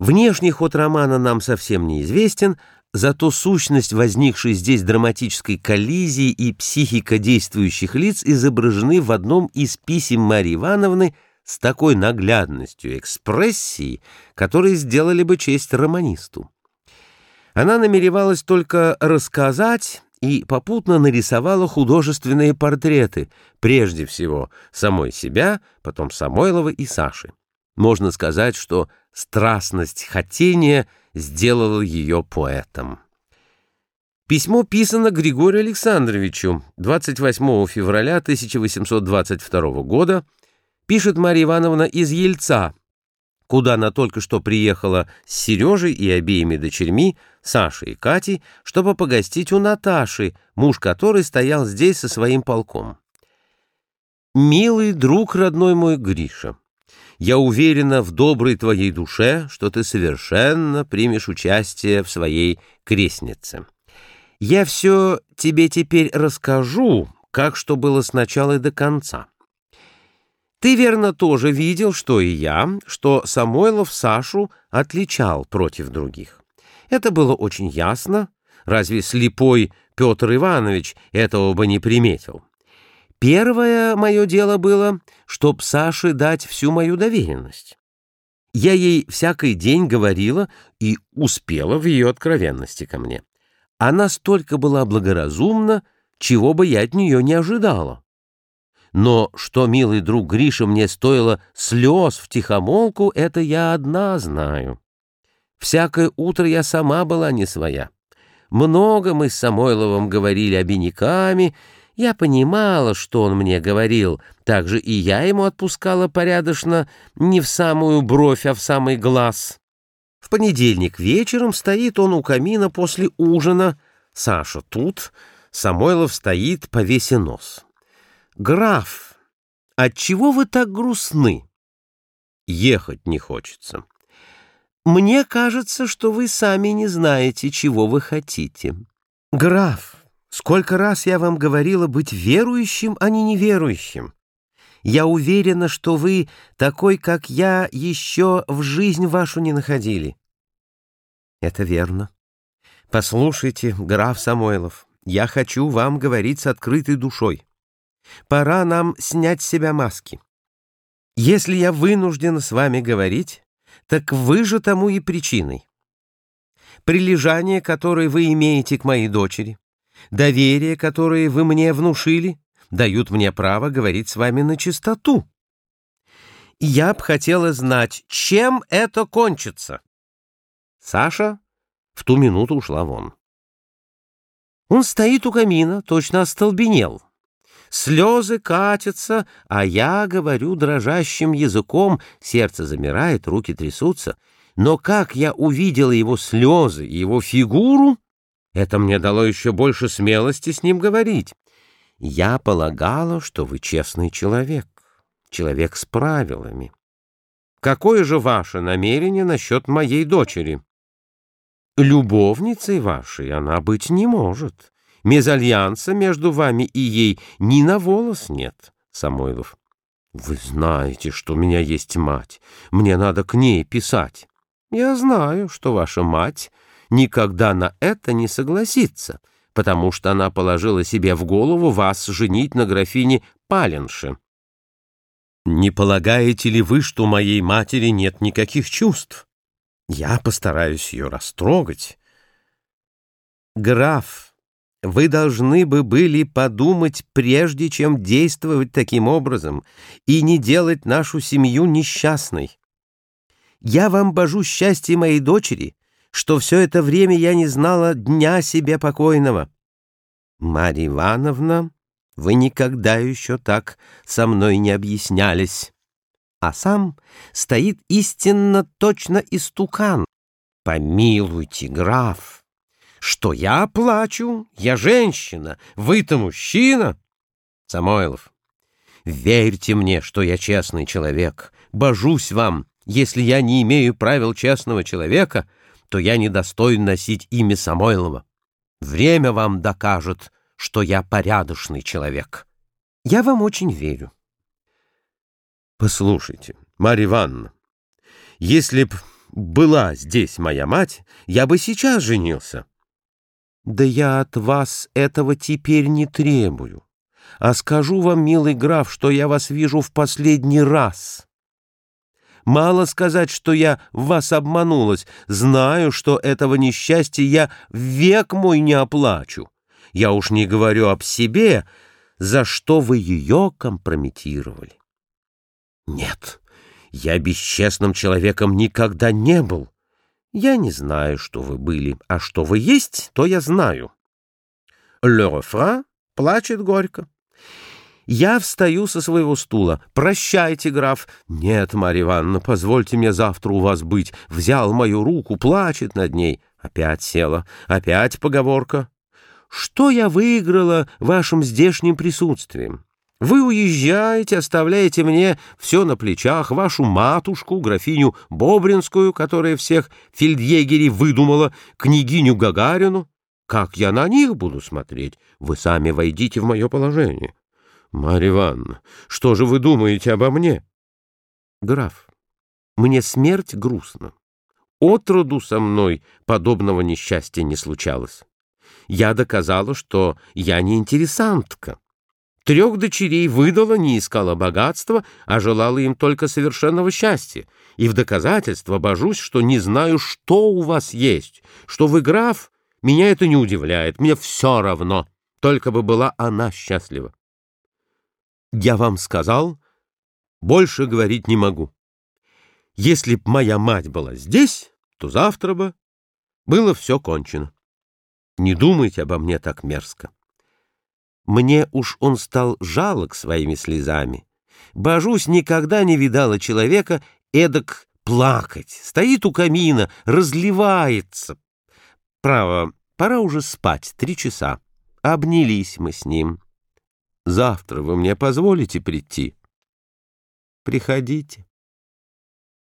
Внешний ход романа нам совсем неизвестен, зато сущность возникшей здесь драматической коллизии и психика действующих лиц изображены в одном из писем Марьи Ивановны с такой наглядностью экспрессии, которые сделали бы честь романисту. Она намеревалась только рассказать и попутно нарисовала художественные портреты, прежде всего самой себя, потом Самойлова и Саши. Можно сказать, что страстность хотения сделала ее поэтом. Письмо писано Григорию Александровичу 28 февраля 1822 года, пишет Марья Ивановна из Ельца, куда она только что приехала с Сережей и обеими дочерьми, Сашей и Катей, чтобы погостить у Наташи, муж которой стоял здесь со своим полком. «Милый друг родной мой Гриша, я уверена в доброй твоей душе, что ты совершенно примешь участие в своей крестнице. Я все тебе теперь расскажу, как что было сначала и до конца». Ты, верно, тоже видел, что и я, что Самойлов Сашу отличал против других. Это было очень ясно. Разве слепой Петр Иванович этого бы не приметил? Первое мое дело было, чтоб Саше дать всю мою доверенность. Я ей всякий день говорила и успела в ее откровенности ко мне. Она столько была благоразумна, чего бы я от нее не ожидала. Но что, милый друг Гриша, мне стоило слез в тихомолку, это я одна знаю. Всякое утро я сама была не своя. Много мы с Самойловым говорили обиняками. Я понимала, что он мне говорил. Также и я ему отпускала порядочно не в самую бровь, а в самый глаз. В понедельник вечером стоит он у камина после ужина. Саша тут, Самойлов стоит, повеси нос. «Граф, отчего вы так грустны?» «Ехать не хочется». «Мне кажется, что вы сами не знаете, чего вы хотите». «Граф, сколько раз я вам говорила быть верующим, а не неверующим. Я уверена, что вы, такой, как я, еще в жизнь вашу не находили». «Это верно. Послушайте, граф Самойлов, я хочу вам говорить с открытой душой». Пора нам снять с себя маски. Если я вынуждена с вами говорить, так вы же тому и причиной. Прилежание, которое вы имеете к моей дочери, доверие, которое вы мне внушили, дают мне право говорить с вами на чистоту. Я б хотела знать, чем это кончится. Саша в ту минуту ушла вон. Он стоит у камина, точно остолбенел. Слезы катятся, а я говорю дрожащим языком, сердце замирает, руки трясутся. Но как я увидела его слезы и его фигуру, это мне дало еще больше смелости с ним говорить. Я полагала, что вы честный человек, человек с правилами. Какое же ваше намерение насчет моей дочери? Любовницей вашей она быть не может. Мезальянса между вами и ей ни на волос нет, Самойлов. Вы знаете, что у меня есть мать. Мне надо к ней писать. Я знаю, что ваша мать никогда на это не согласится, потому что она положила себе в голову вас женить на графине Паленше. Не полагаете ли вы, что моей матери нет никаких чувств? Я постараюсь ее растрогать. Граф вы должны бы были подумать, прежде чем действовать таким образом, и не делать нашу семью несчастной. Я вам божу счастье моей дочери, что все это время я не знала дня себе покойного. Марья Ивановна, вы никогда еще так со мной не объяснялись. А сам стоит истинно точно истукан. Помилуйте, граф. Что я плачу? Я женщина, вы-то мужчина. Самойлов, верьте мне, что я честный человек. Божусь вам, если я не имею правил честного человека, то я не достоин носить имя Самойлова. Время вам докажет, что я порядочный человек. Я вам очень верю. Послушайте, Марья Ивановна, если б была здесь моя мать, я бы сейчас женился. Да я от вас этого теперь не требую. А скажу вам, милый граф, что я вас вижу в последний раз. Мало сказать, что я в вас обманулась. Знаю, что этого несчастья я век мой не оплачу. Я уж не говорю об себе, за что вы ее компрометировали. Нет, я бесчестным человеком никогда не был. Я не знаю, что вы были, а что вы есть, то я знаю. Refrain плачет горько. Я встаю со своего стула. «Прощайте, граф». «Нет, Марья Ивановна, позвольте мне завтра у вас быть». Взял мою руку, плачет над ней. Опять села. Опять поговорка. «Что я выиграла вашим здешним присутствием?» Вы уезжаете, оставляете мне все на плечах, вашу матушку, графиню Бобринскую, которая всех фельдъегерей выдумала, княгиню Гагарину. Как я на них буду смотреть? Вы сами войдите в мое положение. Марья Ивановна, что же вы думаете обо мне? Граф, мне смерть грустна. Отроду со мной подобного несчастья не случалось. Я доказала, что я не интересантка. Трех дочерей выдала, не искала богатства, а желала им только совершенного счастья. И в доказательство божусь, что не знаю, что у вас есть. Что вы граф, меня это не удивляет, мне все равно, только бы была она счастлива. Я вам сказал, больше говорить не могу. Если б моя мать была здесь, то завтра бы было все кончено. Не думайте обо мне так мерзко. Мне уж он стал жалок своими слезами. Божусь, никогда не видала человека эдак плакать. Стоит у камина, разливается. Право, пора уже спать, три часа. Обнялись мы с ним. Завтра вы мне позволите прийти? Приходите.